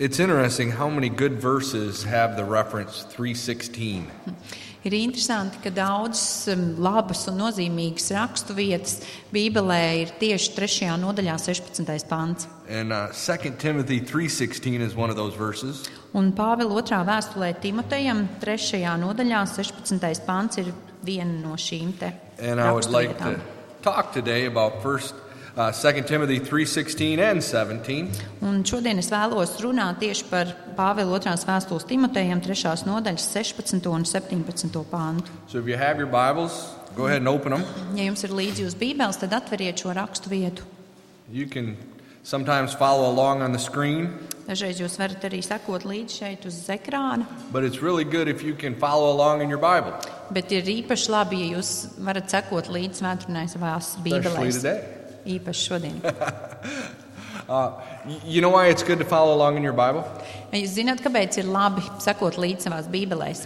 It's interesting how many good verses have the reference 316. Ir interesanti, ka daudzas um, labas un nozīmīgas rakstu vietas Bībelē ir tieši 3. nodaļā, 16. pants. And uh, 2 Timothy 3:16 is one of those verses. Un Pāvila otrā vēstulē Timotejam, 3. nodaļā, 16. pants ir viena no šīm te And I would like to raksturvietām. talk today about first uh, 2 Timothy 3:16 and 17. Un šodien es vēlos runāt tieši par Pāvila otrās vēstules Timotejam, 3. nodaļas 16. un 17. pāntu. So if you have your Bibles, go ahead and open them. Ja jums ir līdzi jūsu bībeles, tad atveriet šo rakstu vietu. You can sometimes follow along on the screen, Dažreiz jūs varat arī sekot līdzi šeit uz ekrāna, but it's really good if you can follow along in your Bible, bet ir īpaši labi, ja jūs varat sekot līdzi especially bībelēs. Īpaši šodien. Uh, you know why it's good to follow along in your Bible? Jūs zināt, kāpēc ir labi sekot līdzi savās bībelēs?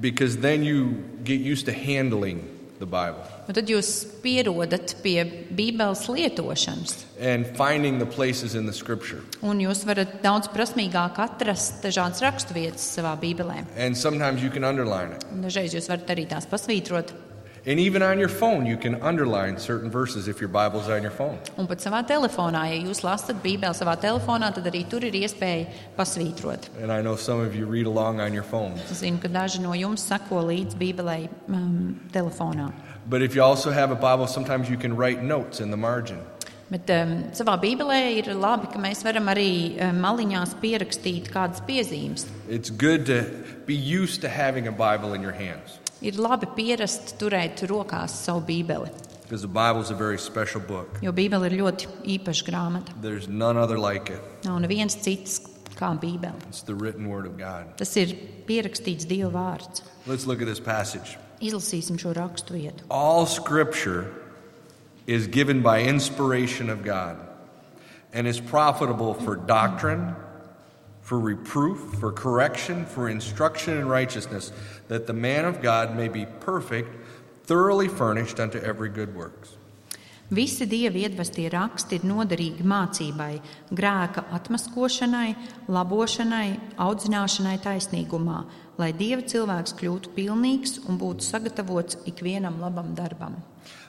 Because then you get used to handling the Bible Un tad jūs pierodat pie bībeles lietošanas. and finding the places in the Scripture. Un jūs varat daudz prasmīgāk atrast dažādas raksturvietas savā bībelē. And sometimes you can underline it. Un Dažreiz jūs varat arī tās pasvītrot. And even on your phone, you can underline certain verses if your Bible's on your phone. Un pat savā telefonā, ja jūs lasat bībeli savā telefonā, tad arī tur ir iespēja pasvītrot. And I know some of you read along on your phones. Es zinu, ka daži no jums seko līdzi bībelei um, telefonā. But if you also have a Bible, sometimes you can write notes in the margin. Bet um, savā bībelē ir labi, ka mēs varam arī um, maliņās pierakstīt kādas piezīmes. It's good to be used to having a Bible in your hands Ir labi pierast turēt rokās savu bībeli, because the Bible is a very special book. jo bībele ir ļoti īpaša grāmata. There's none other like it. Nav neviens cits kā bībele. It's the written Word of God. Tas ir pierakstīts Dieva vārds. Let's look at this passage. Izlasīsim šo rakstu vietu. All Scripture is given by inspiration of God and is profitable for doctrine, for reproof, for correction, for instruction in righteousness, that the man of God may be perfect, thoroughly furnished unto every good works. Visi dieva iedvestie raksti ir noderīgi mācībai, grēka atmaskošanai, labošanai, audzināšanai taisnīgumā, lai dieva cilvēks kļūtu pilnīgs un būtu sagatavots ikvienam labam darbam.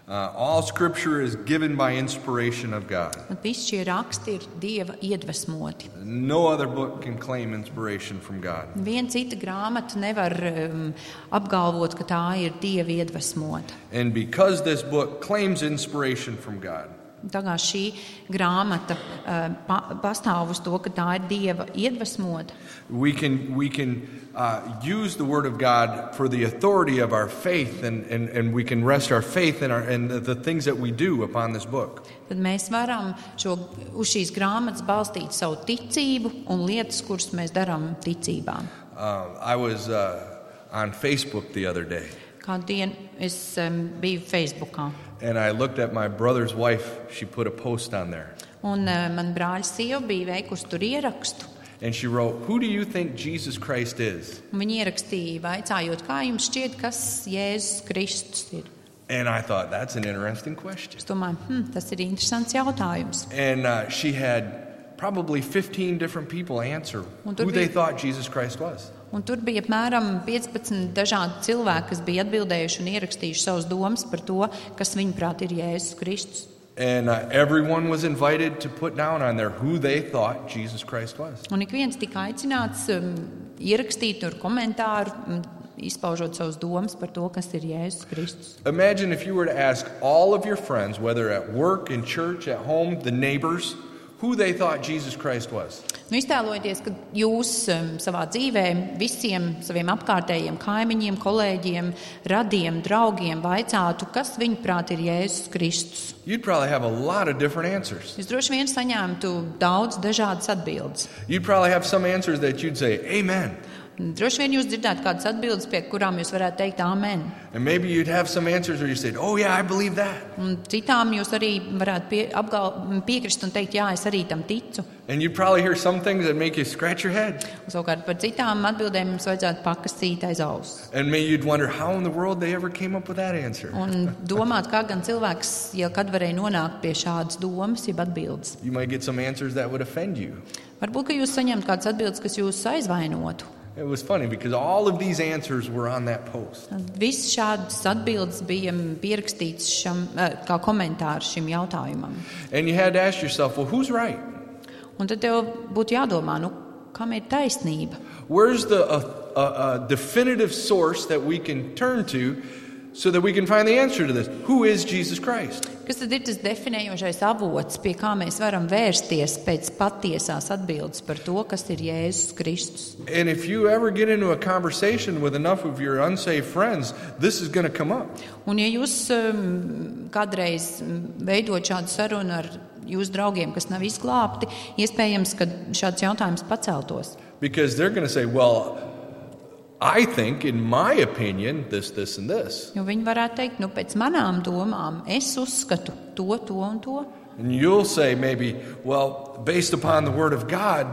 Uh, all Scripture is given by inspiration of God. Visi šie raksti ir dieva iedvesmoti. No other book can claim inspiration from God. Viena cita grāmata nevar um, apgalvot, ka tā ir dieva iedvesmota. And because this book claims inspiration from God, šī grāmata uh, pa, pastāv uz to, ka tā ir dieva iedvesmota, we can, we can uh, use the Word of God for the authority of our faith, and, and, and we can rest our faith in, our, in the, the things that we do upon this book. tad mēs varam šo, uz šīs grāmatas balstīt savu ticību un lietas, kuras mēs darām ticībā. Uh, I was uh, on Facebook the other day, Kādu dienu es um, biju Facebookā, and I looked at my brother's wife. She put a post on there, un uh, man brāļa sieva bija veikusi tur ierakstu. and she wrote, Who do you think Jesus Christ is? un Viņa ierakstīja, vaicājot, kā jums šķiet, kas Jēzus Kristus ir. And I thought, That's an interesting question. Es domāju, hm, tas ir interesants jautājums. And uh, she had probably 15 different people answer Un tur who they bija- thought Jesus Christ was. Un tur bija apmēram 15 dažādi cilvēki, kas bija atbildējuši un ierakstījuši savus domas par to, kas viņuprāt ir Jēzus Kristus. And uh, everyone was invited to put down on there who they thought Jesus Christ was. Un ik viens tika aicināts um, ierakstīt tur komentāru, um, izpaužot savus domas par to, kas ir Jēzus Kristus. Imagine if you were to ask all of your friends, whether at work, in church, at home, the neighbors, who they thought Jesus Christ was. Nu, iztēlojieties, ka jūs um, savā dzīvē visiem saviem apkārtējiem kaimiņiem, kolēģiem, radiem, draugiem vaicātu, kas viņuprāt ir Jēzus Kristus. You'd probably have a lot of different answers. Jūs droši vien saņemtu daudz dažādas atbildes. You'd probably have some answers that you'd say, Amen. Droši vien jūs dzirdētu kādas atbildes, pie kurām jūs varētu teikt amen. And maybe you'd have some answers where you said, Oh, yeah, I believe that. Un citām jūs arī varētu pie, apgal, piekrist un teikt, jā, es arī tam ticu. And you'd probably hear some things that make you scratch your head. Savukārt par citām atbildēm jums vajadzētu pakastīt aiz auss. And maybe you'd wonder how in the world they ever came up with that answer. Un domāt, kā gan cilvēks jau kad varēja nonākt pie šādas domas, jeb atbildes. You might get some answers that would offend you. Varbūt, ka jūs saņemat kādas atbildes, kas jūs aizvainotu. It was funny because all of these answers were on that post. Visas šādas atbildes bija pierakstītas šam, eh, kā komentārs šim jautājumam. And you had to ask yourself, well, who's right? Un tad tev būtu jādomā, nu, kam ir taisnība? Where's the uh, uh, uh, definitive source that we can turn to so that we can find the answer to this? Who is Jesus Christ? Kas tad ir tas definējošais avots, pie kā mēs varam vērsties pēc patiesās atbildes par to, kas ir Jēzus Kristus? And if you ever get into a conversation with enough of your unsaved friends, this is going to come up. Un ja jūs um, kādreiz um, veidot šādu sarunu ar jūsu draugiem, kas nav izglābti, iespējams, ka šāds jautājums paceltos. Because they're going to say, well, I think, in my opinion, this, this, and this. Jo viņi varētu teikt, nu, pēc manām domām, es uzskatu to, to un to. And you'll say, maybe, well, based upon the Word of God,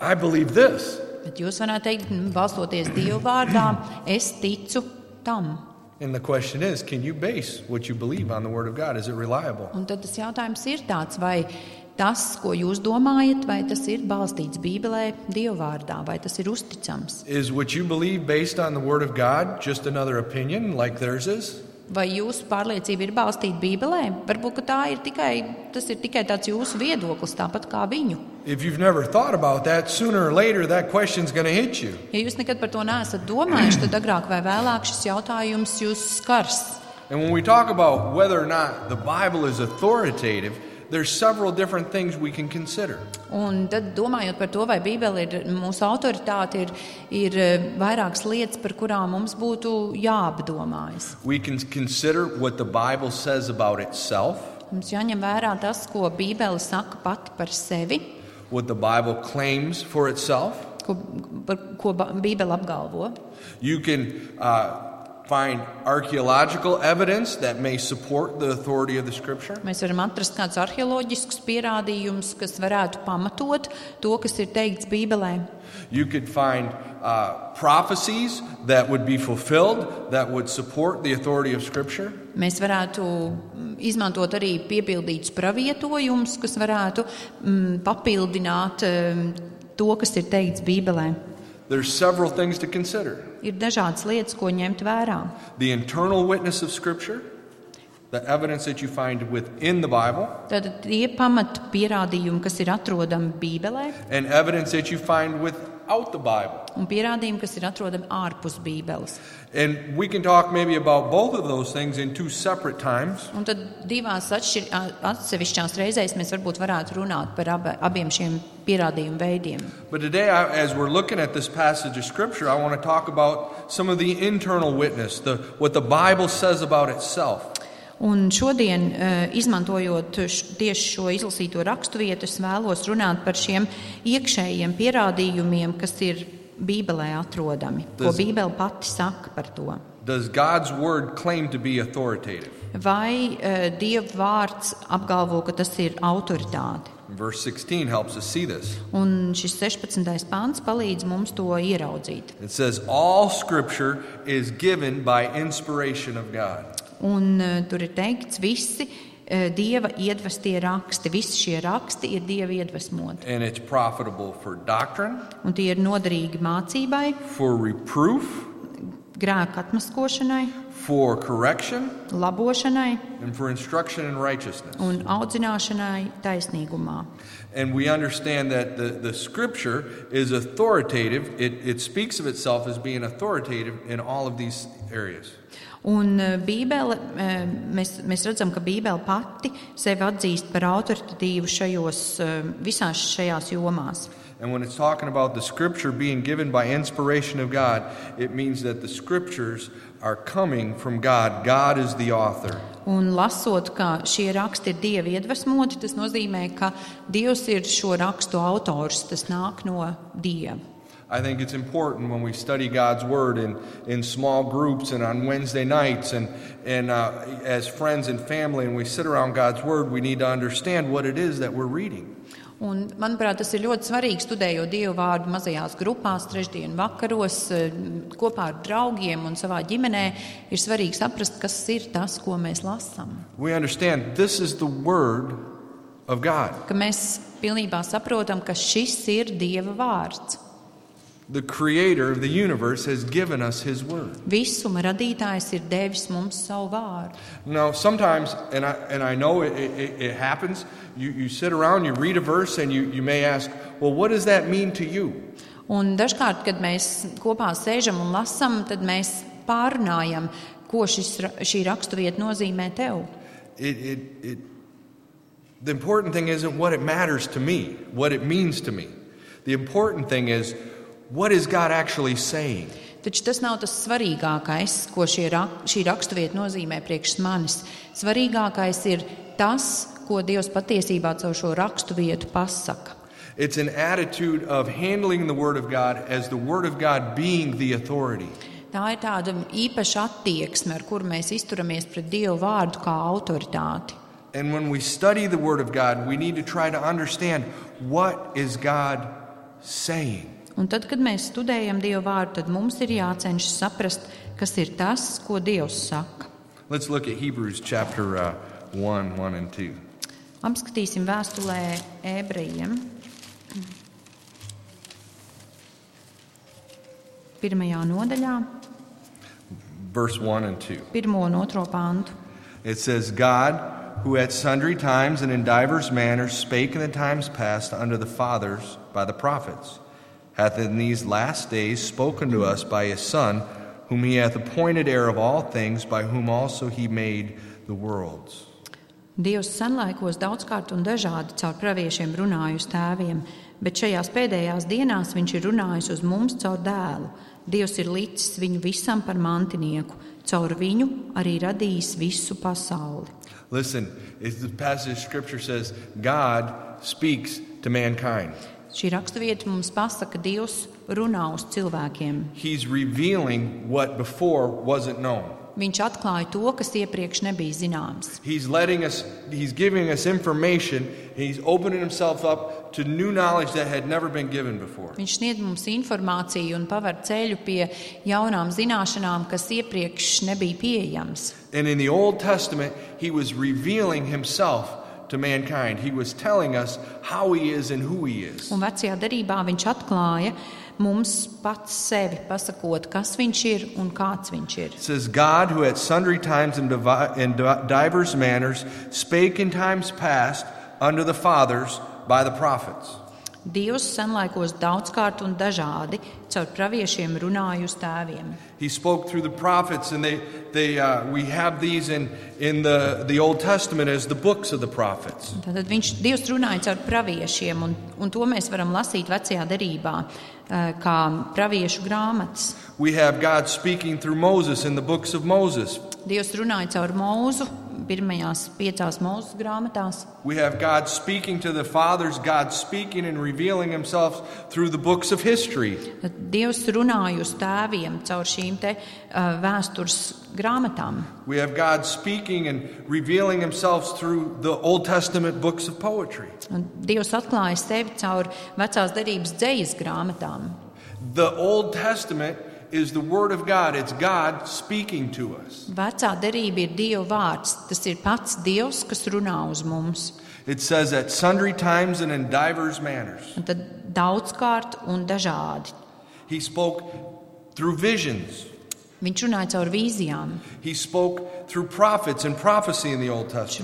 I believe this. Bet jūs varētu teikt, nu, balstoties Dieva vārdā, es ticu tam. And the question is, can you base what you believe on the Word of God? Is it reliable? Un tad tas jautājums ir tāds, vai tas, ko jūs domājat, vai tas ir balstīts Bībelē, Dieva vārdā, vai tas ir uzticams? Is what you believe based on the Word of God just another opinion like theirs is? Vai jūsu pārliecība ir balstīta Bībelē? Varbūt ka tā ir tikai, tas ir tikai tāds jūsu viedoklis, tāpat kā viņu. If you've never thought about that, sooner or later that question's going to hit you. Ja jūs nekad par to neesat domājuši, tad agrāk vai vēlāk šis jautājums jūs skars. And when we talk about whether or not the Bible is authoritative, there's several different things we can consider. Un tad, domājot par to, vai Bībele ir mūsu autoritāte, ir, ir eh, vairākas lietas, par kurām mums būtu jāapdomājas. We can consider what the Bible says about itself, Mums jāņem vērā tas, ko Bībele saka pati par sevi, what the Bible claims for itself. ko, par, ko Ba- Bībele apgalvo. You can uh, find archaeological evidence that may support the authority of the Scripture. Mēs varam atrast kādus arheoloģiskus pierādījumus, kas varētu pamatot to, kas ir teikts Bībelē. You could find uh, prophecies that would be fulfilled that would support the authority of Scripture. Mēs varētu mm, izmantot arī piepildītus pravietojumus, kas varētu mm, papildināt mm, to, kas ir teikts Bībelē. There's several things to consider. Ir dažādas lietas, ko ņemt vērā. The internal witness of Scripture, the evidence that you find within the Bible, Tad tie pamat pierādījumi, kas ir atrodami Bībelē, and evidence that you find without the Bible. un pierādījumi, kas ir atrodami ārpus Bībeles. And we can talk maybe about both of those things in two separate times. Un tad divās atsevišķās reizēs mēs varbūt varētu runāt par ab, abiem šiem pierādījumu veidiem. But today, as we're looking at this passage of Scripture, I want to talk about some of the internal witness, the, what the Bible says about itself. Un šodien, eh, izmantojot tieši šo izlasīto raksturvietu, es vēlos runāt par šiem iekšējiem pierādījumiem, kas ir Bībelē atrodami, ko Tas- Bībele pati saka par to. Does God's Word claim to be authoritative? Vai uh, Dieva vārds apgalvo, ka tas ir autoritāte? Verse 16 helps us see this. Un šis 16. pāns palīdz mums to ieraudzīt. It says, All Scripture is given by inspiration of God. Un uh, tur ir teikts, visi uh, Dieva iedvestie raksti, visi šie raksti ir Dieva iedvesmoti. And it's profitable for doctrine, Un tie ir noderīgi mācībai, for reproof, grēka atmaskošanai, for correction, labošanai and for instruction in righteousness. un audzināšanai taisnīgumā. And we understand that the, the scripture is authoritative. It, it speaks of itself as being authoritative in all of these areas. Un uh, Bībele, uh, mēs, mēs redzam, ka Bībele pati sevi atzīst par autoritatīvu šajos, uh, visās šajās jomās. And when it's talking about the scripture being given by inspiration of God, it means that the scriptures are coming from God. God is the author. Un lasot, ka šie raksti ir dievi iedvesmoti, tas nozīmē, ka Dievs ir šo rakstu autors, tas nāk no dieva. I think it's important when we study God's Word in, in small groups and on Wednesday nights and, and uh, as friends and family, and we sit around God's Word, we need to understand what it is that we're reading. Un, manuprāt, tas ir ļoti svarīgi studējot Dievu vārdu mazajās grupās, trešdienas vakaros, eh, kopā ar draugiem un savā ģimenē. Ir svarīgi saprast, kas ir tas, ko mēs lasām. Ka mēs pilnībā saprotam, ka šis ir Dieva vārds. The Creator of the universe has given us His Word. Visuma radītājs ir devis mums savu vārdu. Now, sometimes, and I, and I know it, it, it happens, you, you sit around, you read a verse, and you, you may ask, well, what does that mean to you? Un dažkārt, kad mēs kopā sēžam un lasām, tad mēs pārunājam, ko šis, ra- šī raksturvieta nozīmē tev. It, it, it, the important thing isn't what it matters to me, what it means to me. The important thing is, what is God actually saying? Taču tas nav tas svarīgākais, ko rak šī raksturvieta nozīmē priekš manis. Svarīgākais ir tas, ko Dievs patiesībā caur šo raksturvietu pasaka. It's an attitude of handling the Word of God as the Word of God being the authority. Tā ir tāda īpaša attieksme, ar kuru mēs izturamies pret Dievu vārdu kā autoritāti. And when we study the Word of God, we need to try to understand what is God saying. Un tad, kad mēs studējam Dievu vārdu, tad mums ir jācenšas saprast, kas ir tas, ko Dievs saka. Let's look at Hebrews chapter uh, 1, 1 and 2. Apskatīsim vēstulē ebrejiem. Pirmajā nodaļā, Verse 1 and 2. pirmo un otro pāntu. It says, God, who at sundry times and in divers manners spake in the times past unto the fathers by the prophets, hath in these last days spoken to us by his Son, whom he hath appointed heir of all things, by whom also he made the worlds. Dievs senlaikos daudzkārt un dažādi caur praviešiem runāja uz tēviem, bet šajās pēdējās dienās viņš ir runājis uz mums caur dēlu. Dievs ir licis viņu visam par mantinieku, caur viņu arī radījis visu pasauli. Listen, it's the passage of scripture says, God speaks to mankind. Šī raksturvieta mums pasaka, ka Dievs runā uz cilvēkiem. He's revealing what before wasn't known. Viņš atklāja to, kas iepriekš nebija zināms. He's letting us, he's giving us information, he's opening himself up to new knowledge that had never been given before. Viņš sniedz mums informāciju un paver ceļu pie jaunām zināšanām, kas iepriekš nebija pieejamas. And in the Old Testament, he was revealing himself to mankind. He was telling us how he is and who he is. Un vecajā darbā viņš atklāja mums pats sevi, pasakot, kas viņš ir un kāds viņš ir. It says, God, who at sundry times and divi- in di- divers manners spake in times past unto the fathers by the prophets. Dievs senlaikos daudzkārt un dažādi caur praviešiem runāja uz tēviem. He spoke through the prophets, and they, they, uh, we have these in, in the, the Old Testament as the books of the prophets. Tad viņš Dievs runāja caur praviešiem, un, un to mēs varam lasīt vecajā derībā, eh, kā praviešu grāmatas. We have God speaking through Moses in the books of Moses. Dievs runāja caur mūzu, pirmajās piecās mūzu grāmatās. We have God speaking to the fathers, God speaking and revealing himself through the books of history. Tad Dievs runāja uz tēviem caur šīm te, uh, vēstures grāmatām. We have God speaking and revealing himself through the Old Testament books of poetry. Un Dievs atklāja sevi caur vecās derības dzejas grāmatām. The Old Testament is the Word of God, it's God speaking to us. Vecā derība ir Dieva vārds. Tas ir pats Dievs, kas runā uz mums. It says at sundry times and in divers manners. Un tad daudzkārt un dažādi. He spoke through visions. Viņš runāja caur vīzijām, viņš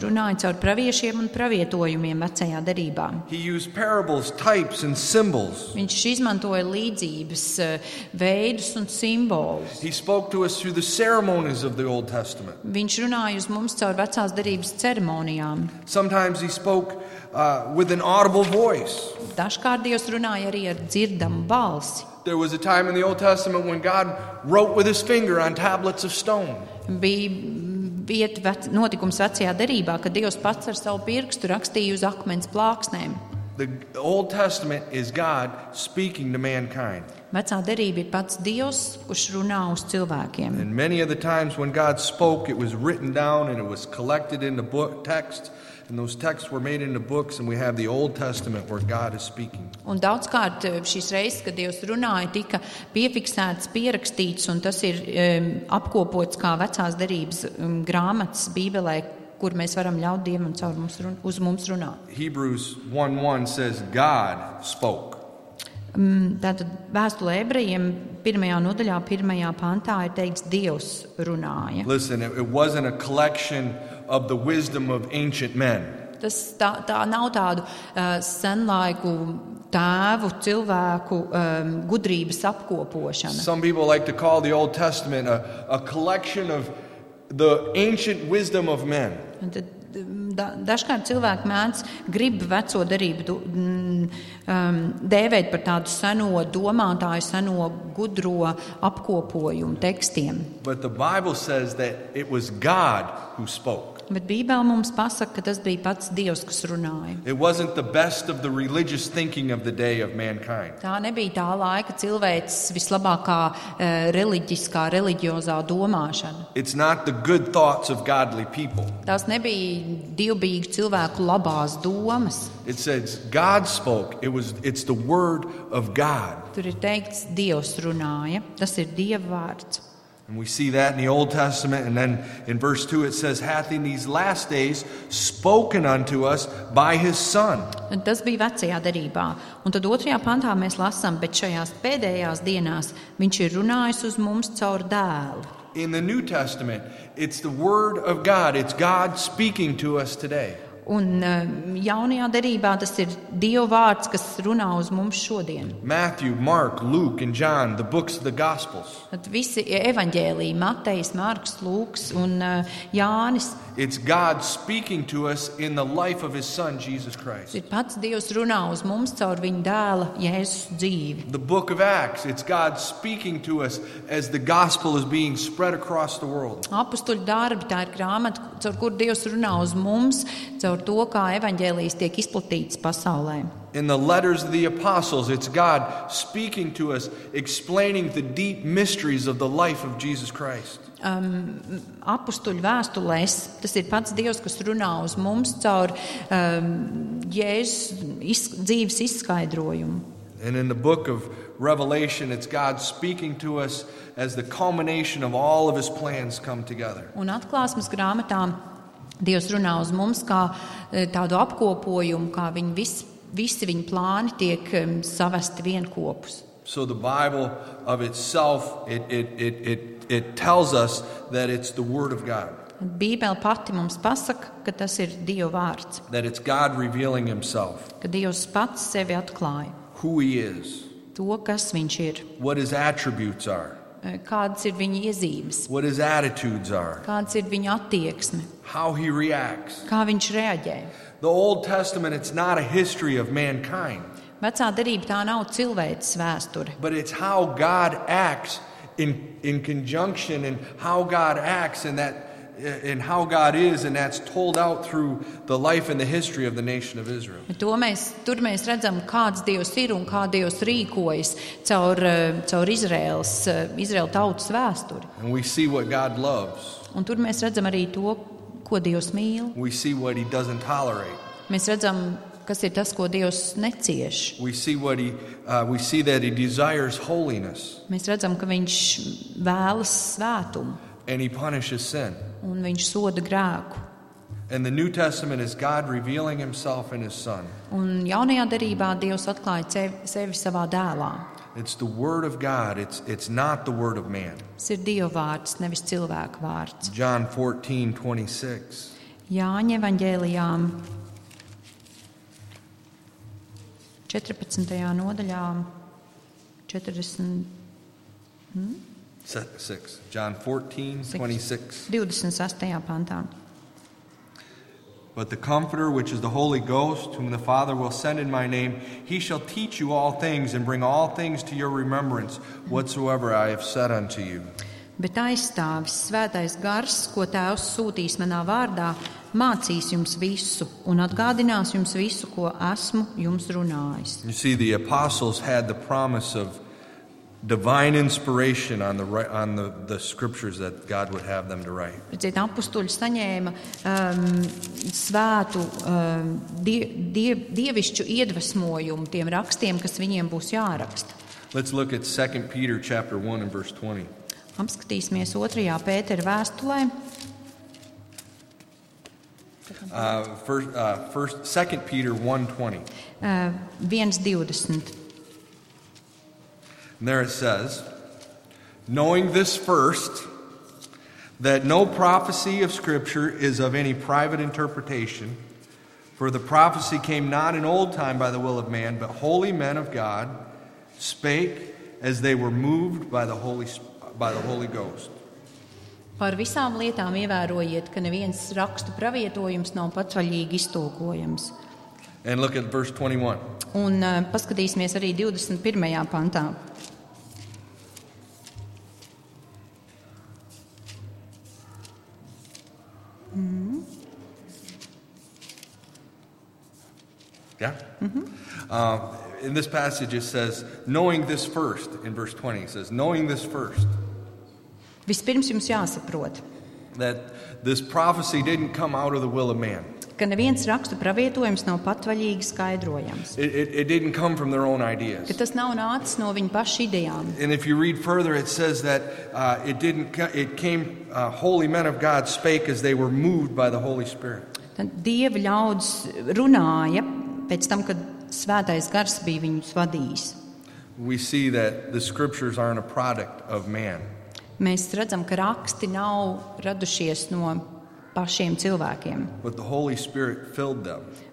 runāja caur praviešiem un pravietojumiem vecajā derībā. Parables. Viņš izmantoja līdzības, eh, veidus un simbolus. He spoke to us through the ceremonies of the Old Testament. Viņš runāja uz mums caur vecās derības ceremonijām. Sometimes he spoke uh, with an audible voice. Dažkārt Dievs runāja arī ar dzirdamu balsi. There was a time in the Old Testament when God wrote with his finger on tablets of stone. Bija vieta, vec, notikums vecajā derībā, kad Dievs pats ar savu pirkstu rakstīja uz akmens plāksnēm. The Old Testament is God speaking to mankind. Vecā derība ir pats Dievs, kurš runā uz cilvēkiem. And many of the times when God spoke, it was written down and it was collected into book text, and those texts were made into books, and we have the Old Testament where God is speaking. Un daudzkārt eh, šīs reizes, kad Dievs runāja, tika piefiksēts, pierakstīts, un tas ir um, apkopots kā vecās derības um, grāmatas Bībelē, kur mēs varam ļaut Dievam caur mums, run- uz mums runāt. Hebrews 1 1 says, God spoke. Tātad vēstulē ebrejiem pirmajā nodaļā, pirmajā pantā ir teikts, Dievs runāja. Listen, it, it wasn't a collection of the wisdom of ancient men. Tas tā, tā nav tādu uh, senlaiku tēvu, cilvēku um, gudrības apkopošana. Some people like to call the Old Testament a, a collection of the ancient wisdom of men. Un Tad, da, dažkārt cilvēki mēdz grib veco mm, um, dēvēt par tādu seno domātāju, seno gudro apkopojumu tekstiem. But the Bible says that it was God who spoke. Bet Bībele mums pasaka, ka tas bija pats Dievs, kas runāja. It wasn't the best of the religious thinking of the day of mankind. Tā nebija tā laika cilvēks vislabākā uh, reliģiskā, reliģiozā domāšana. It's not the good thoughts of godly people. Tās nebija dievbijīgu cilvēku labās domas. It says God spoke. It was it's the word of God. Tur ir teikts, Dievs runāja. Tas ir Dieva vārds. And we see that in the Old Testament. And then in verse 2 it says, Hath in these last days spoken unto us by his Son. Un Tas bija vecajā derībā. Un tad otrajā pantā mēs lasām, bet šajās pēdējās dienās viņš ir runājis uz mums caur dēlu. In the New Testament, it's the word of God. It's God speaking to us today. Un um, jaunajā derībā tas ir Dieva vārds, kas runā uz mums šodien. Matthew, Mark, Luke, and John, the books of the Gospels. Tad visi evaņģēlīji, Matejs, Marks, Lūks un uh, Jānis. It's God speaking to us in the life of his Son, Jesus Christ. Ir pats Dievs runā uz mums caur viņa dēla Jēzus dzīvi. The book of Acts, it's God speaking to us as the gospel is being spread across the world. Apostoli darbi tā ir grāmata, caur kuru Dievs runā uz mums, caur to, kā evaņģēlījis tiek izplatīts pasaulē. In the letters of the apostles, it's God speaking to us, explaining the deep mysteries of the life of Jesus Christ. Um, apstuļu vēstulēs. Tas ir pats Dievs, kas runā uz mums caur um, Jēzus iz, dzīves izskaidrojumu. And in the book of Revelation, it's God speaking to us as the culmination of all of his plans come together. Un atklāsmes grāmatā Dievs runā uz mums kā eh, tādu apkopojumu, kā viņi vis, visi viņa plāni tiek um, savesti vienopus. So the Bible of itself, it, it, it, it, it tells us that it's the Word of God, Bībele pati mums pasaka, ka tas ir Dieva vārds, that it's God revealing himself, ka Dievs pats sevi atklāja, who he is, to, kas viņš ir, what his attributes are, eh, kādas ir viņa iezīmes, what his attitudes are, kāds ir viņa attieksme, how he reacts. kā viņš reaģē. The Old Testament, it's not a history of mankind, Vecā derība tā nav cilvēces vēsture, but it's how God acts in, in conjunction and how God acts and that and how God is, and that's told out through the life and the history of the nation of Israel. To mēs, tur mēs redzam, kāds Dievs ir un kā Dievs rīkojas caur, eh, caur Izraels, eh, Izraēla tautas vēsturi. And we see what God loves. Un tur mēs redzam arī to, ko Dievs mīl. We see what he doesn't tolerate. Mēs redzam, kas ir tas, ko Dievs necieš. We see what he uh, we see that he desires holiness Mēs redzam, ka Viņš vēlas svētumu and he punishes sin. un Viņš soda grēku. And the New Testament is God revealing himself in his son. Un jaunajā derībā Dievs atklāja sevi, sevi savā dēlā. It's the word of God. It's it's not the word of man. Tas ir Dieva vārds, nevis cilvēka vārds. John 14, 26. Jāņa evanģēlijām 14. nodaļā 40, hm? Se- 6. John 14, 26. 26. pantā. But the Comforter, which is the Holy Ghost, whom the Father will send in my name, he shall teach you all things and bring all things to your remembrance, whatsoever I have said unto you. Bet aizstāvis svētais gars, ko tēvs sūtīs manā vārdā, mācīs jums visu un atgādinās jums visu, ko esmu jums runājis. You see, the apostles had the promise of divine inspiration on the, on the, the scriptures that God would have them to write. Redziet, apstuļi saņēma um, svētu, um, die, die, dievišķu iedvesmojumu tiem rakstiem, kas viņiem būs jāraksta. Let's look at 2 Peter chapter 1 and verse 20. Apskatīsimies otrajā pētera vēstulē, Uh, first, uh, first, 2 Peter 1.20. uh, 1.20. And there it says, Knowing this first, that no prophecy of Scripture is of any private interpretation, for the prophecy came not in old time by the will of man, but holy men of God spake as they were moved by the Holy, by the Holy Ghost. Par visām lietām ievērojiet, ka neviens rakstu pravietojums nav patvaļīgi iztulkojams. And look at verse 21. Un uh, paskatīsimies arī 21. pantā. Yeah? Uh, in this passage, it says, knowing this first, in verse 20, it says, knowing this first, Vispirms jums jāsaprot, that this prophecy didn't come out of the will of man. ka neviens rakstu pravietojums nav patvaļīgi skaidrojams. It, it, it didn't come from their own Ka ideas. tas nav nācis no viņa paša idejām. And if you read further, it says that uh, it didn't. co- It came. Uh, holy men of God spake as they were moved by the Holy Spirit. Tad Dieva ļaudis runāja pēc tam, kad svētais gars bija viņus vadījis. We see that the scriptures aren't a product of man. Mēs redzam, ka raksti nav radušies no pašiem cilvēkiem,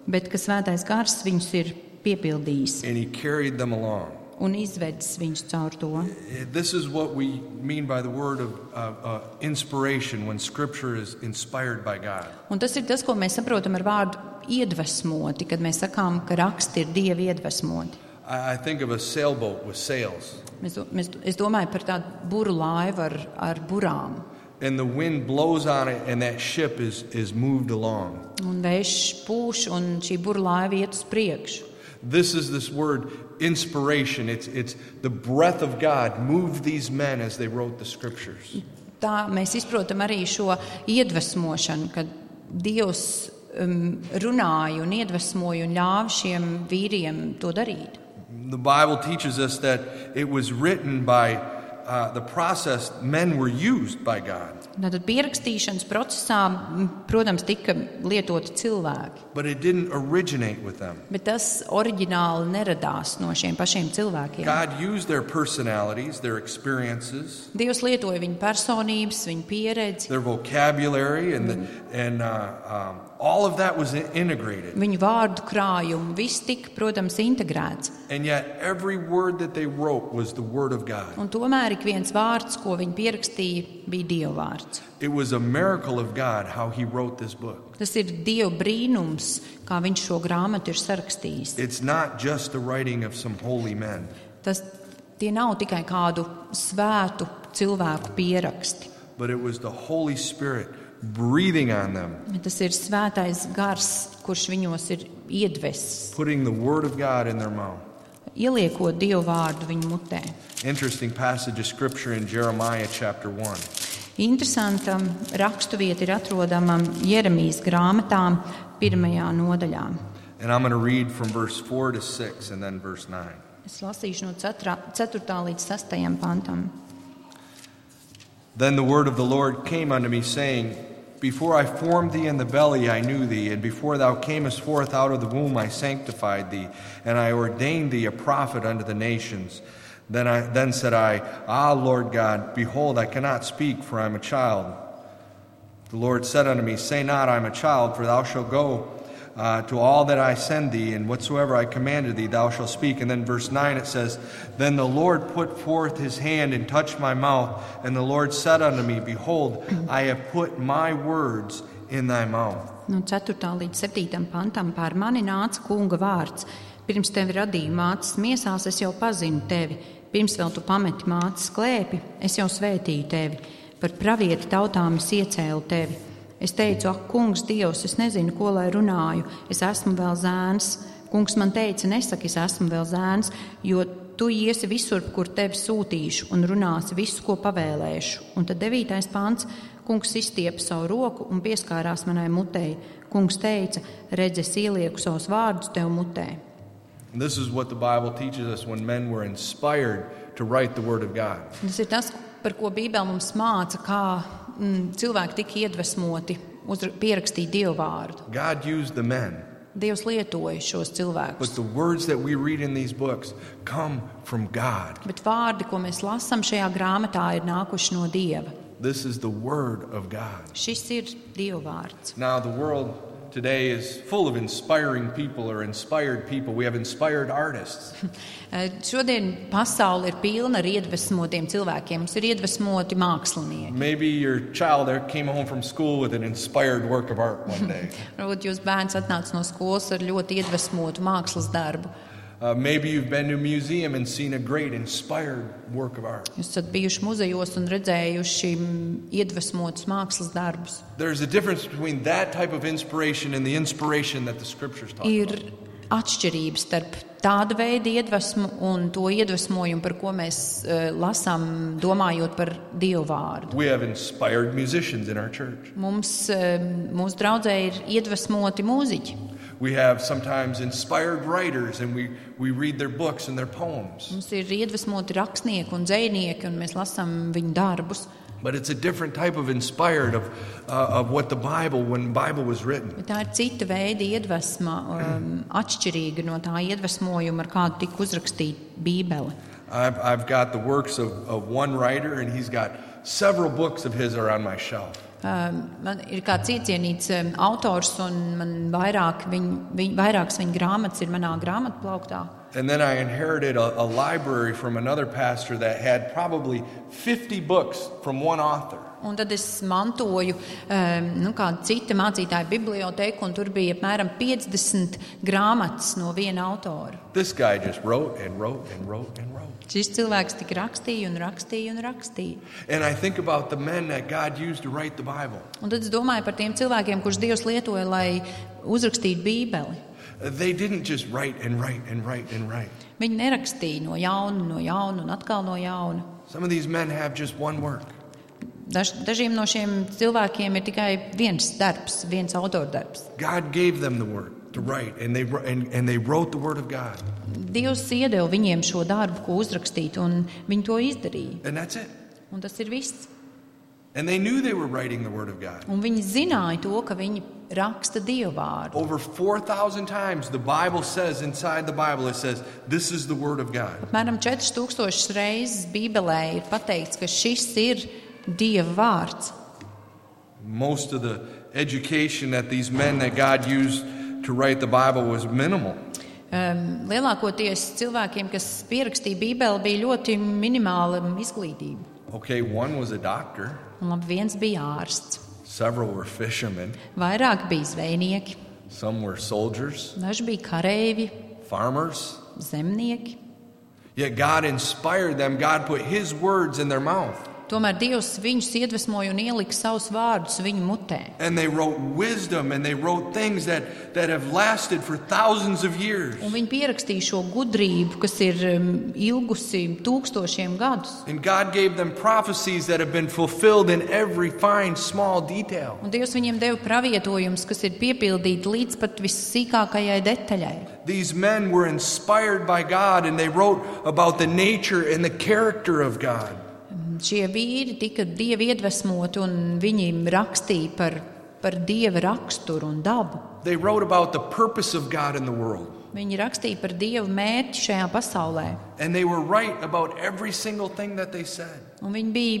bet ka svētais gars viņus ir piepildījis and He carried them along. un izvedis viņus caur to. This is what we mean by the word of uh, uh, inspiration when Scripture is inspired by God. Un tas ir tas, ko mēs saprotam ar vārdu iedvesmoti, kad mēs sakām, ka raksti ir dievi iedvesmoti. I, think of a sailboat with sails, Mēs, mēs, es domāju par tādu buru laivu ar, ar burām. and the wind blows on it, and that ship is, is moved along. Un vējš pūš, un šī buru laiva iet uz priekšu. This is this word inspiration. It's, it's the breath of God moved these men as they wrote the scriptures. Tā mēs izprotam arī šo iedvesmošanu, kad Dievs um, runāja un iedvesmoja un ļāva šiem vīriem to darīt. The Bible teaches us that it was written by uh, the process, men were used by God, Tātad pierakstīšanas procesā, protams, tika lietoti cilvēki, but it didn't originate with them. bet tas oriģināli neradās no šiem pašiem cilvēkiem. God used their personalities, their experiences, Dievs lietoja viņu personības, viņu pieredzi, their vocabulary, and, the, and uh, um, all of that was in- integrated. viņu vārdu krājumu. Viss tika, protams, integrēts. And yet, every word that they wrote was the Word of God. Un tomēr ik viens vārds, ko viņi pierakstīja, bija Dieva vārds. It was a miracle of God how He wrote this book. Tas ir Dieva brīnums, kā viņš šo grāmatu ir sarakstījis. It's not just the writing of some holy men, Tas tie nav tikai kādu svētu cilvēku pieraksti. but it was the Holy Spirit breathing on them, Tas ir svētais gars, kurš viņos ir iedvesis, putting the Word of God in their mouth. ieliekot Dieva vārdu viņu mutē. Interesting passage of Scripture in Jeremiah chapter 1. Interesanta raksturvieta ir atrodama Jeremijas grāmatā, pirmajā nodaļā. And I'm going to read from verse 4 to 6 and then verse 9. Es lasīšu no 4. līdz 6. pantam. Then the word of the Lord came unto me, saying, Before I formed thee in the belly, I knew thee, and before thou camest forth out of the womb, I sanctified thee, and I ordained thee a prophet unto the nations. Then, I, then said I, Ah, Lord God, behold, I cannot speak, for I am a child. The Lord said unto me, Say not, I am a child, for thou shalt go uh, to all that I send thee, and whatsoever I commanded thee, thou shalt speak. And then verse 9 it says, Then the Lord put forth his hand and touched my mouth, and the Lord said unto me, Behold, I have put my words in thy mouth. No 4. līdz 7. pantam par mani nāca kunga vārds. Pirms tevi radīja mātes miesās, es jau pazinu tevi. pirms vēl tu pameti mātes klēpi, es jau svētīju tevi, par pravieti tautām es iecēlu tevi. Es teicu, ak, kungs, Dievs, es nezinu, ko lai runāju, es esmu vēl zēns. Kungs man teica, nesaki, es esmu vēl zēns, jo tu iesi visur, kur tevi sūtīšu, un runāsi visu, ko pavēlēšu. Un tad devītais pāns, kungs izstiepa savu roku un pieskārās manai mutei. Kungs teica, redz, es ielieku savus vārdus tev mutē. This is what the Bible teaches us when men were inspired to write the Word of God. Tas ir tas, par ko Bībele mums māca, kā mm, cilvēki tika iedvesmoti pierakstīt Dievu vārdu. God used the men, Dievs lietoja šos but cilvēkus. the words that we read in these books come from God. Bet vārdi, ko mēs lasām šajā grāmatā, ir nākuši no Dieva. This is the Word of God. Šis ir Dieva vārds. Now, the world today is full of inspiring people or inspired people. We have inspired artists. Eh, Šodien pasaule ir pilna ar iedvesmotiem cilvēkiem. Mums ir iedvesmoti mākslinieki. Maybe your child there came home from school with an inspired work of art one day. Varbūt jūs bērns atnāca no skolas ar ļoti iedvesmotu mākslas darbu. Uh, maybe you've been to a museum and seen a great inspired work of art. Jūs esat bijuši muzejos un redzējuši mm, iedvesmotus mākslas darbus. There's a difference between that type of inspiration and the inspiration that the scriptures talk Ir about. atšķirības starp tādu veidu iedvesmu un to iedvesmojumu, par ko mēs uh, lasām, domājot par Dievu vārdu. We have inspired musicians in our church. Mums, uh, mūsu draudzē ir iedvesmoti mūziķi. We have sometimes inspired writers, and we, we read their books and their poems. Mums ir iedvesmoti rakstnieki un dzinieki, un mēs lasām viņu darbus. But it's a different type of inspired of, uh, of what the Bible, when the Bible was written. Bet tā ir cita veida iedvesma, um, atšķirīga no tā iedvesmojuma, ar kādu tika uzrakstīta Bībele. I've, I've got the works of, of one writer, and he's got several books of his are on my shelf. Um, man ir kāds iecienīts um, autors, un man vairāk viņ, viņ, vairākas viņa grāmatas ir manā grāmatplauktā. And then I inherited a, a library from another pastor that had probably 50 books from one author. Un tad es mantoju um, nu, kādu citu mācītāju biblioteku, un tur bija apmēram 50 grāmatas no viena autora. This guy just wrote and wrote and wrote and wrote. Šis cilvēks tik rakstīja un rakstīja un rakstīja. And I think about the men that God used to write the Bible. Un tad es domāju par tiem cilvēkiem, kurus Dievs lietoja, lai uzrakstītu Bībeli. They didn't just write and write and write and write. Viņi nerakstīja no jauna, no jauna un atkal no jauna. Some of these men have just one work. Daž, dažiem no šiem cilvēkiem ir tikai viens darbs, viens autordarbs. God gave them the word to write, and they, and, and they wrote the word of God. Dievs iedeva viņiem šo darbu, ko uzrakstīt, un viņi to izdarīja. And that's it. Un tas ir viss. Un viņi zināja to, ka viņi raksta Dieva vārdu. Over 4,000 times the Bible says, inside the Bible, it says, this is the word of God. Apmēram 4000 reizes Bībelē ir pateikts, ka šis ir Dieva vārds. Most of the education that these men that God used to write the Bible was minimal. Um, lielākoties cilvēkiem, kas pierakstīja Bībeli, bija ļoti minimāla izglītība. Okay, one was a doctor, Un labi, viens bija ārsts, several were fishermen, vairāk bija zvejnieki, some were soldiers, daži bija kareivi, farmers. zemnieki. Yet God inspired them, God put His words in their mouth. Tomēr Dievs viņus iedvesmoja un ielika savus vārdus viņu mutē. And they wrote wisdom and they wrote things that, that have lasted for thousands of years. Un viņi pierakstīja šo gudrību, kas ir um, ilgusi tūkstošiem gadus. And God gave them prophecies that have been fulfilled in every fine, small detail. Un Dievs viņiem deva pravietojumus, kas ir piepildīti līdz pat vissīkākajai detaļai. These men were inspired by God and they wrote about the nature and the character of God. Šie vīri tika dievi iedvesmoti un viņi rakstīja par, par dieva raksturu un dabu. They wrote about the purpose of God in the world. Viņi rakstīja par dievu mērķi šajā pasaulē. And they were right about every single thing that they said. Un viņi bija,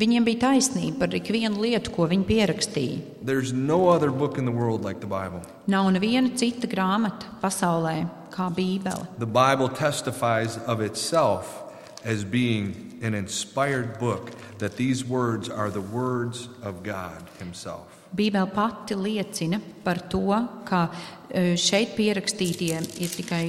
viņiem bija taisnība par ikvienu lietu, ko viņi pierakstīja. There's no other book in the world like the Bible. Nav neviena cita grāmata pasaulē kā Bībele. The Bible testifies of itself as being an inspired book, that these words are the words of God Himself. Bībele pati liecina par to, ka e, šeit pierakstītie ir tikai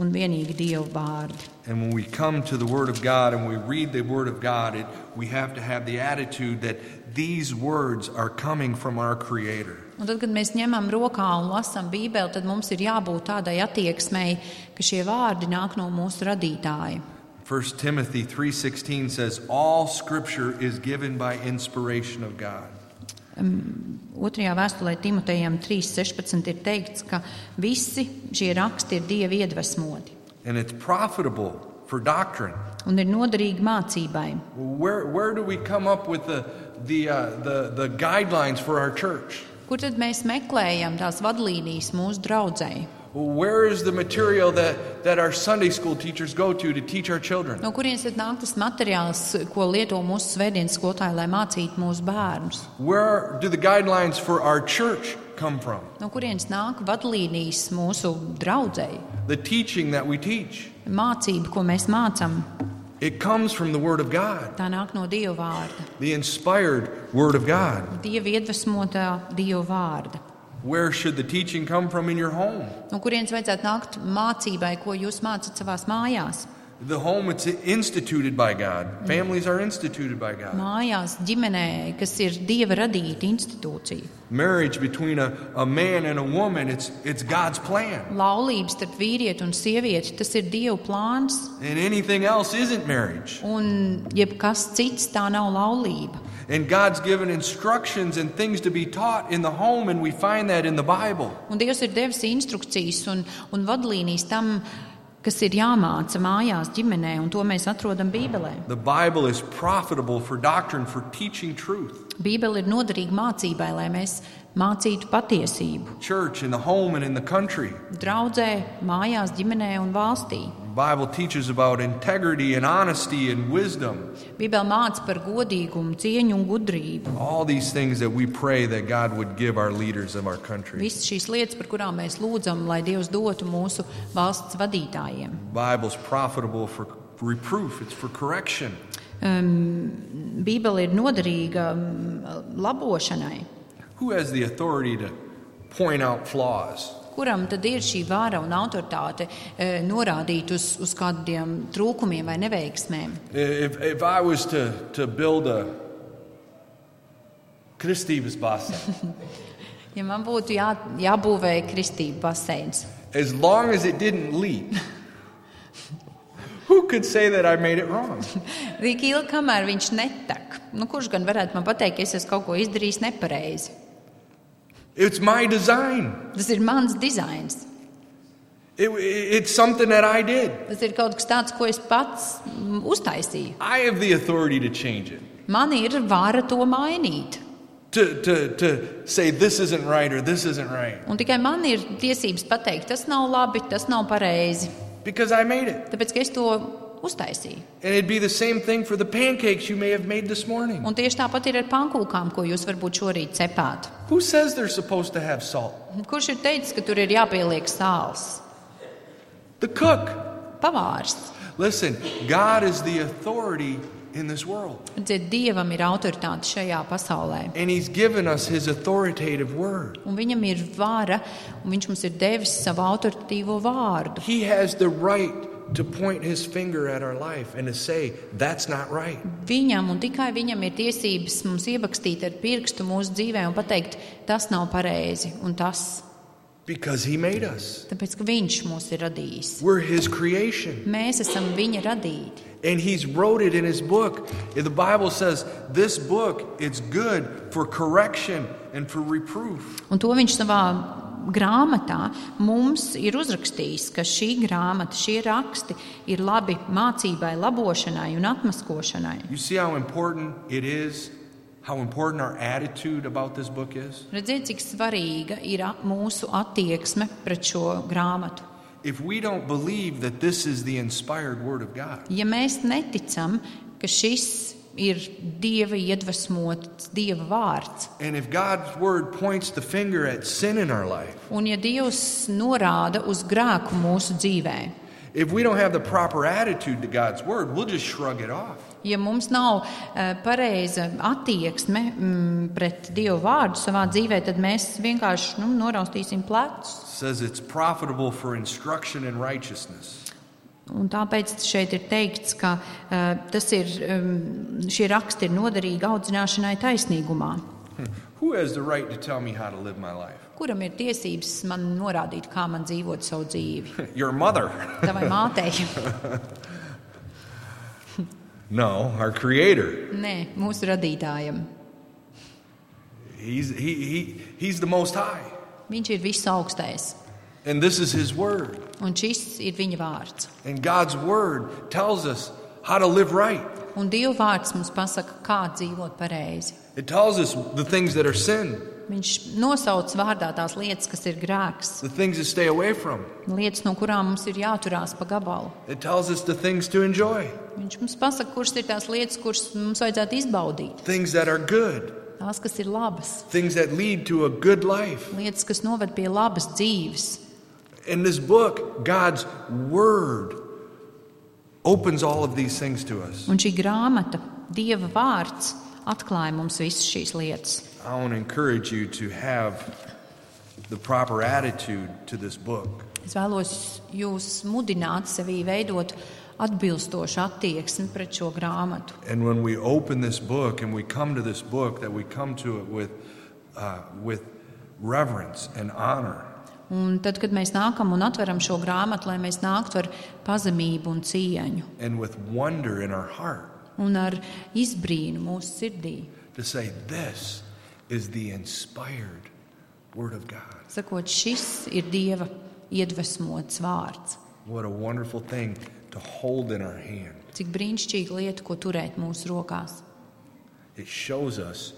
un vienīgi Dieva vārdi. And when we come to the Word of God and we read the Word of God, it, we have to have the attitude that these words are coming from our Creator. Un tad, kad mēs ņemam rokā un lasām Bībeli, tad mums ir jābūt tādai attieksmei, ka šie vārdi nāk no mūsu radītāja. 1 Timothy 3:16 says all scripture is given by inspiration of God. Otrajā vēstulē Timotejam 3.16 ir teikts, ka visi šie raksti ir Dieva iedvesmoti And it's profitable for doctrine. un ir noderīgi mācībai. Where, where do we come up with the, the, uh, the, the guidelines for our church? Kur tad mēs meklējam tās vadlīnijas mūsu draudzēji? Where is the material that, that our Sunday school teachers go to to teach our children? No kurienes tad nāk tas materiāls, ko lieto mūsu svētdienas skolotāji, lai mācītu mūsu bērnus? Where do the guidelines for our church come from? No kurienes nāk vadlīnijas mūsu draudzēji? The teaching that we teach. Mācība, ko mēs mācām, It comes from the Word of God, tā nāk no Dieva vārda. the inspired Word of God. Dieva iedvesmotā Dieva vārda. Where should the teaching come from in your home? No kurienes vajadzētu nākt mācībai, ko jūs mācat savās mājās? The home it's instituted by God. Families are instituted by God. Mājās, ģimenē, kas ir Dieva radīta institūcija. Marriage between a, a man and a woman, it's, it's God's plan. Laulības starp vīrieti un sievieti, tas ir Dieva plāns, And anything else isn't marriage. un jebkas cits tā nav laulība. And God's given instructions and things to be taught in the home, and we find that in the Bible. Un Dievs ir devis instrukcijas un, un vadlīnijas tam, kas ir jāmāca mājās, ģimenē, un to mēs atrodam Bībelē. The Bible is profitable for doctrine, for teaching truth. Bībele ir noderīga mācībai, lai mēs mācītu patiesību. Church, in the home, and in the country. Draudzē, mājās, ģimenē un valstī. Bible teaches about integrity and honesty and wisdom. Bībele māca par godīgumu, cieņu un gudrību. All these things that we pray that God would give our leaders of our country. Visas šīs lietas, par kurām mēs lūdzam, lai Dievs dotu mūsu valsts vadītājiem. Bible's profitable for reproof, it's for correction. Um, Bībele ir noderīga um, labošanai. Who has the authority to point out flaws? Kuram tad ir šī vara un autoritāte e, norādīt uz, uz kādiem trūkumiem vai neveiksmēm? If, if I was to, to build a Kristības basēnu, Ja man būtu jā, jābūvē kristību baseins, as long as it didn't leak, who could say that I made it wrong? tik ilgi, kamēr viņš netek, nu, kurš gan varētu man pateikt, ka es esmu kaut ko izdarījis nepareizi? It's my design. Tas ir mans dizains. It, it's something that I did. Tas ir kaut kas tāds, ko es pats mm, uztaisīju. I have the authority to change it. Man ir vara to mainīt. To, to, to say this isn't right or this isn't right. Un tikai man ir tiesības pateikt, tas nav labi, tas nav pareizi. Because I made it. Tāpēc, ka es to uztaisīju. And it'd be the same thing for the pancakes you may have made this morning. Un tieši tāpat ir ar pankūkām, ko jūs varbūt šorīt cepāt. Who says they're supposed to have salt? Kurš ir teicis, ka tur ir jāpieliek sāls? The cook. Pavārs. Listen, God is the authority in this world. Redziet, Dievam ir autoritāte šajā pasaulē. And He's given us His authoritative word. Un viņam ir vara, un viņš mums ir devis savu autoritīvo vārdu. He has the right to point His finger at our life and to say, that's not right. Viņam un tikai viņam ir tiesības mums iebakstīt ar pirkstu mūsu dzīvē un pateikt, tas nav pareizi un tas. Because He made us. Tāpēc, ka viņš mūs ir radījis. We're His creation. Mēs esam viņa radīti. And He's wrote it in His book. The Bible says, this book, it's good for correction and for reproof. Un to viņš savā grāmatā mums ir uzrakstījis, ka šī grāmata, šie raksti ir labi mācībai, labošanai un atmaskošanai. How important our attitude about this book is? Redziet, cik svarīga ir mūsu attieksme pret šo grāmatu. If we don't believe that this is the inspired Word of God, Ja mēs neticam, ka šis ir Dieva iedvesmots, Dieva vārds, and if God's Word points the finger at sin in our life, un ja Dievs norāda uz grēku mūsu dzīvē, If we don't have the proper attitude to God's word, we'll just shrug it off. Ja mums nav uh, pareiza attieksme mm, pret Dievu vārdu savā dzīvē, tad mēs vienkārši nu, noraustīsim plecus. It says it's profitable for instruction in righteousness. Un tāpēc šeit ir teikts, ka uh, tas ir, um, šie raksti ir noderīgi audzināšanai taisnīgumā. Who has the right to tell me how to live my life? Kuram ir tiesības man norādīt, kā man dzīvot savu dzīvi? Your mother. Tavai mātei? No, our creator. Nē, mūsu radītājam. He's, he, he, he's the most high. Viņš ir viss augstais, And this is his word. un šis ir viņa vārds. And God's word tells us how to live right. Un Dieva vārds mums pasaka, kā dzīvot pareizi. It tells us the things that are sin, Viņš nosauc vārdā tās lietas, kas ir grēks, the things to stay away from. lietas, no kurām mums ir jāturās pa gabalu. It tells us the things to enjoy, Viņš mums pasaka, kuras ir tās lietas, kuras mums vajadzētu izbaudīt. things that are good, Tās, kas ir labas, things that lead to a good life. lietas, kas noved pie labas dzīves. In this book, God's word opens all of these things to us. Un šī grāmata, Dieva vārds, atklāja mums visas šīs lietas. I want to encourage you to have the proper attitude to this book. Es vēlos jūs mudināt sevī veidot atbilstošu attieksmi pret šo grāmatu. And when we open this book and we come to this book, that we come to it with, uh, with reverence and honor. Un tad, kad mēs nākam un atveram šo grāmatu, lai mēs nāktu ar pazemību un cieņu and with wonder in our heart un ar izbrīnu mūsu sirdī, to say, This is the inspired Word of God. sakot, šis ir Dieva iedvesmots vārds. What a wonderful thing to hold in our hand. Cik brīnišķīga lieta, ko turēt mūsu rokās. It shows us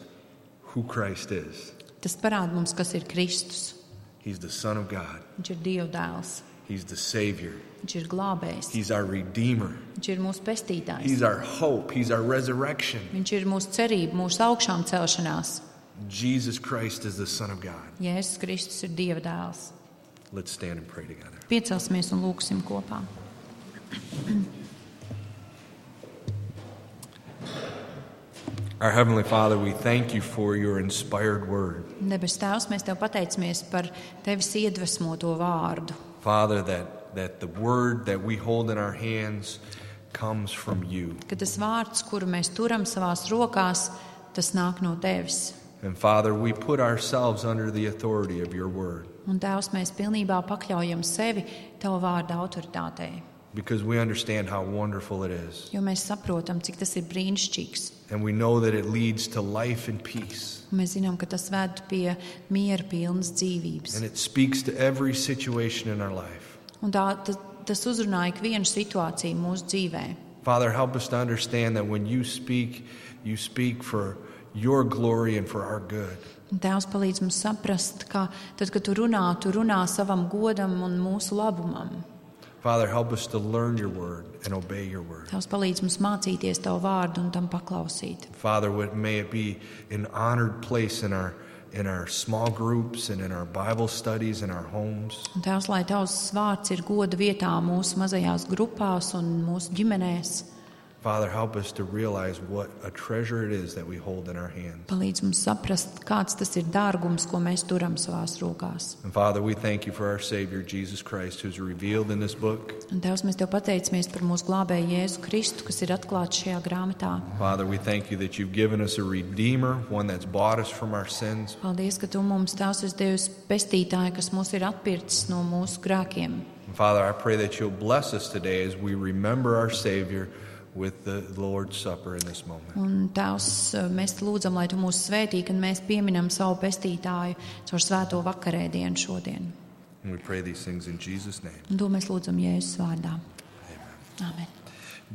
who Christ is. Tas parāda mums, kas ir Kristus. He's the Son of God, Viņš ir Dieva dēls, He's the Savior, viņš ir glābējs, He's our Redeemer, viņš ir mūsu pestītājs, He's our hope, He's our resurrection. viņš ir mūsu cerība, mūsu augšām celšanās. Jesus Christ is the Son of God. Jēzus Kristus ir Dieva dēls. Let's stand and pray together. Piecelsimies un lūgsim kopā. Our Heavenly Father, we thank you for your inspired word. Debes Tēvs, mēs Tev pateicamies par Tevis iedvesmoto vārdu. Father, that, that the word that we hold in our hands comes from you. Ka tas vārds, kuru mēs turam savās rokās, tas nāk no Tevis. And Father, we put ourselves under the authority of your word Un Tēvs, mēs pilnībā pakļaujam sevi Tava vārda autoritātei. Because we understand how wonderful it is. Jo mēs saprotam, cik tas ir brīnišķīgs. And we know that it leads to life and peace. Un Mēs zinām, ka tas ved pie miera pilnas dzīvības. And it speaks to every situation in our life. Un tā, tas, tas uzrunā ikvienu situāciju mūsu dzīvē. Father, help us to understand that when you speak, you speak for your glory and for our good. Un Tēvs palīdz mums saprast, ka tad, kad tu runā, tu runā savam godam un mūsu labumam. Father, help us to learn your word and obey your word. Tēvs palīdz mums mācīties tavu vārdu un tam paklausīt. Father, may it be an honored place in our in our small groups and in our Bible studies in our homes. Un Tēvs, lai tavs vārds ir goda vietā mūsu mazajās grupās un mūsu ģimenēs. Father, help us to realize what a treasure it is that we hold in our hands. Palīdz mums saprast, kāds tas ir dārgums, ko mēs turam savās rokās. And Father, we thank you for our Savior, Jesus Christ, who's revealed in this book. Un Tēvs, mēs tev pateicamies par mūsu glābēju Jēzu Kristu, kas ir atklāts šajā grāmatā. Father, we thank you that you've given us a Redeemer, one that's bought us from our sins. Paldies, ka tu mums Tēvs esi devis pestītāju, kas mūs ir atpircis no mūsu grēkiem. And Father, I pray that you'll bless us today as we remember our Savior with the Lord's Supper in this moment. Un Tēvs, mēs te lūdzam, lai tu mūs svētī, kad mēs pieminam savu pestītāju caur svēto vakarēdienu šodien. And we pray these things in Jesus' name. Un to mēs lūdzam Jēzus vārdā. Amen.